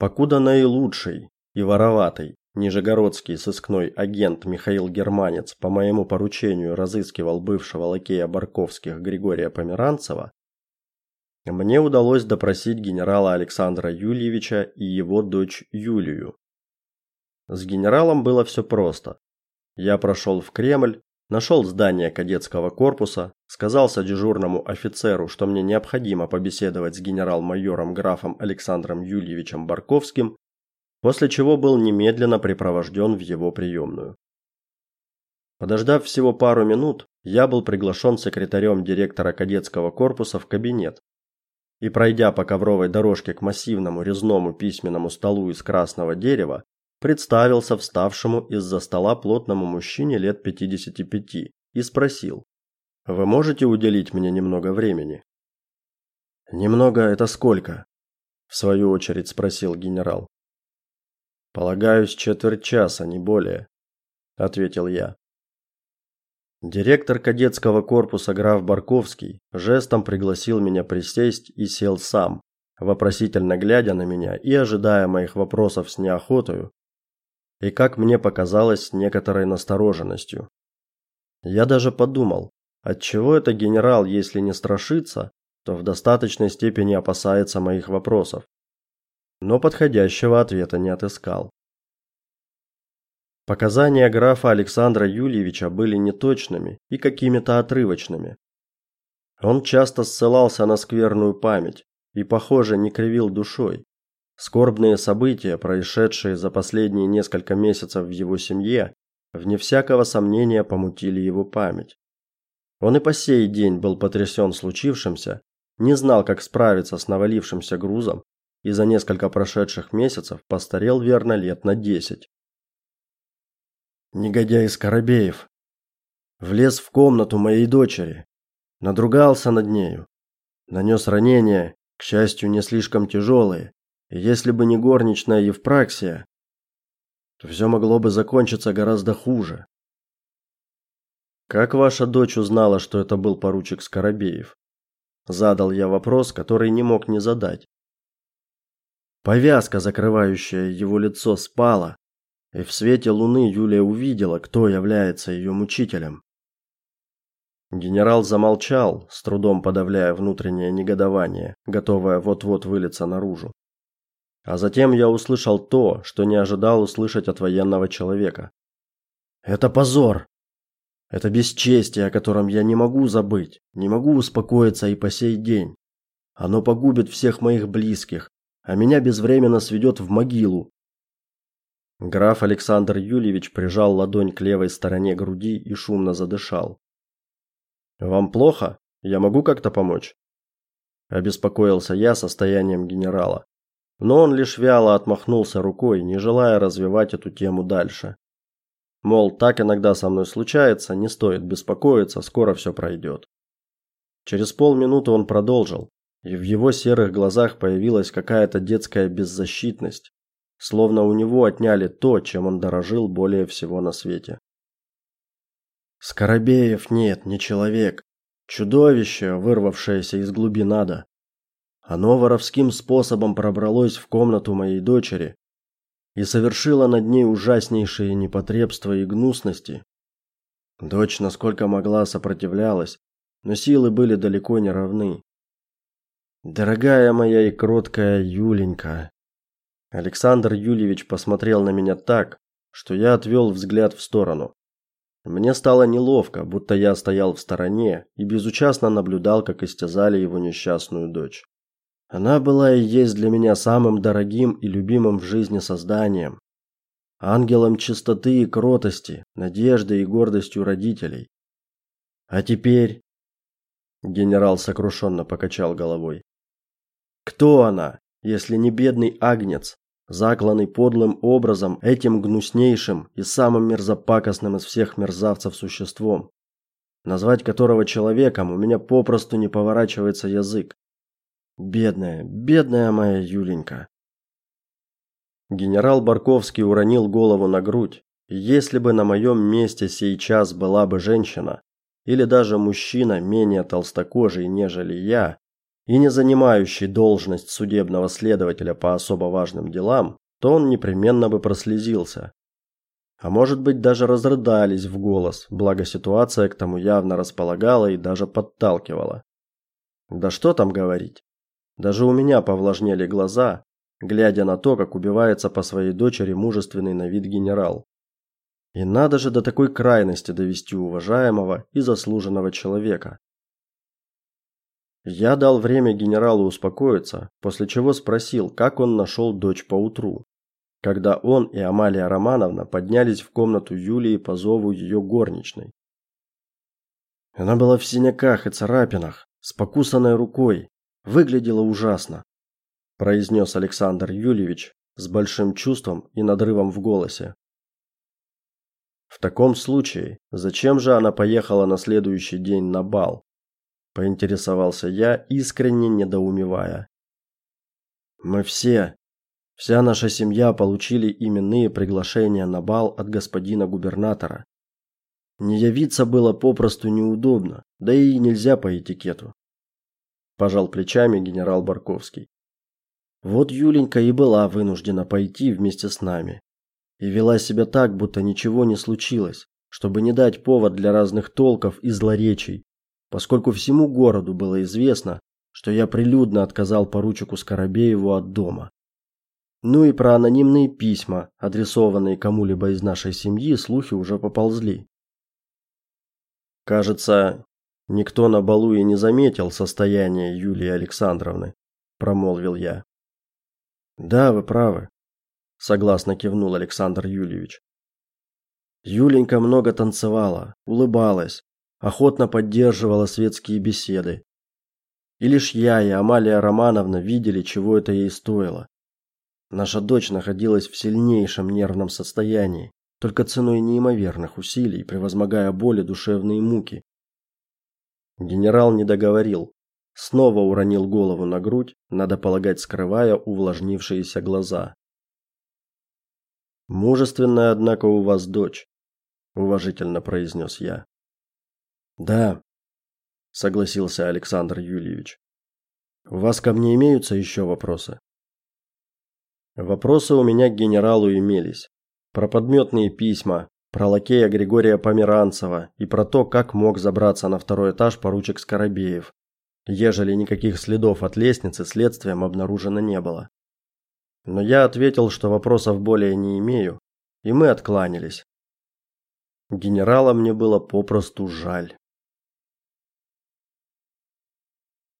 Покуда наилучший и вороватый нижегородский сыскной агент Михаил Германец по моему поручению разыскивал бывшего лакея Барковских Григория Померанцева, мне удалось допросить генерала Александра Юльевича и его дочь Юлию. С генералом было все просто. Я прошел в Кремль, нашел здание кадетского корпуса, сказался дежурному офицеру, что мне необходимо побеседовать с генерал-майором графом Александром Юльевичем Барковским, после чего был немедленно припровожден в его приемную. Подождав всего пару минут, я был приглашен секретарем директора кадетского корпуса в кабинет. И пройдя по ковровой дорожке к массивному резному письменному столу из красного дерева, представился вставшему из-за стола плотному мужчине лет 55 и спросил: "Вы можете уделить мне немного времени?" "Немного это сколько?" в свою очередь спросил генерал. "Полагаюсь, четверть часа, не более", ответил я. Директор кадетского корпуса граф Барковский жестом пригласил меня присесть и сел сам, вопросительно глядя на меня и ожидая моих вопросов с неохотою, и, как мне показалось, некоторой настороженностью. Я даже подумал, отчего это генерал, если не страшится, то в достаточной степени опасается моих вопросов. Но подходящего ответа не отыскал. Показания графа Александра Юльевича были неточными и какими-то отрывочными. Он часто ссылался на скверную память и, похоже, не кривил душой. Скорбные события, происшедшие за последние несколько месяцев в его семье, вне всякого сомнения помутили его память. Он и по сей день был потрясен случившимся, не знал, как справиться с навалившимся грузом, и за несколько прошедших месяцев постарел верно лет на десять. Негодяй Скоробеев влез в комнату моей дочери, надругался над нею, нанес ранения, к счастью, не слишком тяжелые, если бы не горничная Евпраксия, то все могло бы закончиться гораздо хуже. Как ваша дочь узнала, что это был поручик Скоробеев? Задал я вопрос, который не мог не задать. Повязка, закрывающая его лицо, спала, и в свете луны Юлия увидела, кто является ее мучителем. Генерал замолчал, с трудом подавляя внутреннее негодование, готовое вот-вот вылиться наружу. А затем я услышал то, что не ожидал услышать от военного человека. Это позор. Это бесчестие, о котором я не могу забыть, не могу успокоиться и по сей день. Оно погубит всех моих близких, а меня безвременно сведет в могилу. Граф Александр Юльевич прижал ладонь к левой стороне груди и шумно задышал. Вам плохо? Я могу как-то помочь? Обеспокоился я состоянием генерала но он лишь вяло отмахнулся рукой, не желая развивать эту тему дальше. Мол, так иногда со мной случается, не стоит беспокоиться, скоро все пройдет. Через полминуты он продолжил, и в его серых глазах появилась какая-то детская беззащитность, словно у него отняли то, чем он дорожил более всего на свете. Скоробеев нет, не человек, чудовище, вырвавшееся из глубин ада. Оно воровским способом пробралось в комнату моей дочери и совершило над ней ужаснейшие непотребства и гнусности. Дочь, насколько могла, сопротивлялась, но силы были далеко не равны. Дорогая моя и кроткая Юленька. Александр Юльевич посмотрел на меня так, что я отвел взгляд в сторону. Мне стало неловко, будто я стоял в стороне и безучастно наблюдал, как истязали его несчастную дочь. Она была и есть для меня самым дорогим и любимым в жизни созданием, ангелом чистоты и кротости, надежды и гордостью родителей. А теперь генерал сокрушенно покачал головой. Кто она, если не бедный агнец, закланный подлым образом этим гнуснейшим и самым мерзопакостным из всех мерзавцев существом, назвать которого человеком у меня попросту не поворачивается язык. Бедная, бедная моя Юленька. Генерал Барковский уронил голову на грудь. Если бы на моем месте сейчас была бы женщина или даже мужчина менее толстокожий, нежели я, и не занимающий должность судебного следователя по особо важным делам, то он непременно бы прослезился. А может быть, даже разрыдались в голос, благо ситуация к тому явно располагала и даже подталкивала. Да что там говорить? Даже у меня повлажнели глаза, глядя на то, как убивается по своей дочери мужественный на вид генерал. И надо же до такой крайности довести уважаемого и заслуженного человека. Я дал время генералу успокоиться, после чего спросил, как он нашел дочь поутру, когда он и Амалия Романовна поднялись в комнату Юлии по зову ее горничной. Она была в синяках и царапинах, с покусанной рукой, выглядела ужасно, произнес Александр Юльевич с большим чувством и надрывом в голосе. В таком случае, зачем же она поехала на следующий день на бал? поинтересовался я, искренне недоумевая. Мы все, вся наша семья получили именные приглашения на бал от господина губернатора. Не явиться было попросту неудобно, да и нельзя по этикету. Пожал плечами генерал Барковский. Вот Юленька и была вынуждена пойти вместе с нами. И вела себя так, будто ничего не случилось, чтобы не дать повод для разных толков и злоречий, поскольку всему городу было известно, что я прилюдно отказал поручику Скоробееву от дома. Ну и про анонимные письма, адресованные кому-либо из нашей семьи, слухи уже поползли. Кажется, никто на балу и не заметил состояние Юлии Александровны, промолвил я. Да, вы правы, согласно кивнул Александр Юльевич. Юленька много танцевала, улыбалась, охотно поддерживала светские беседы. И лишь я и Амалия Романовна видели, чего это ей стоило. Наша дочь находилась в сильнейшем нервном состоянии, только ценой неимоверных усилий, превозмогая боли душевные муки. Генерал не договорил, снова уронил голову на грудь, надо полагать, скрывая увлажнившиеся глаза. Мужественная, однако, у вас дочь, уважительно произнес я. Да, согласился Александр Юльевич. У вас ко мне имеются еще вопросы? Вопросы у меня к генералу имелись. Про подметные письма, про лакея Григория Померанцева и про то, как мог забраться на второй этаж поручик Скоробеев, ежели никаких следов от лестницы следствием обнаружено не было. Но я ответил, что вопросов более не имею, и мы откланялись. Генерала мне было попросту жаль.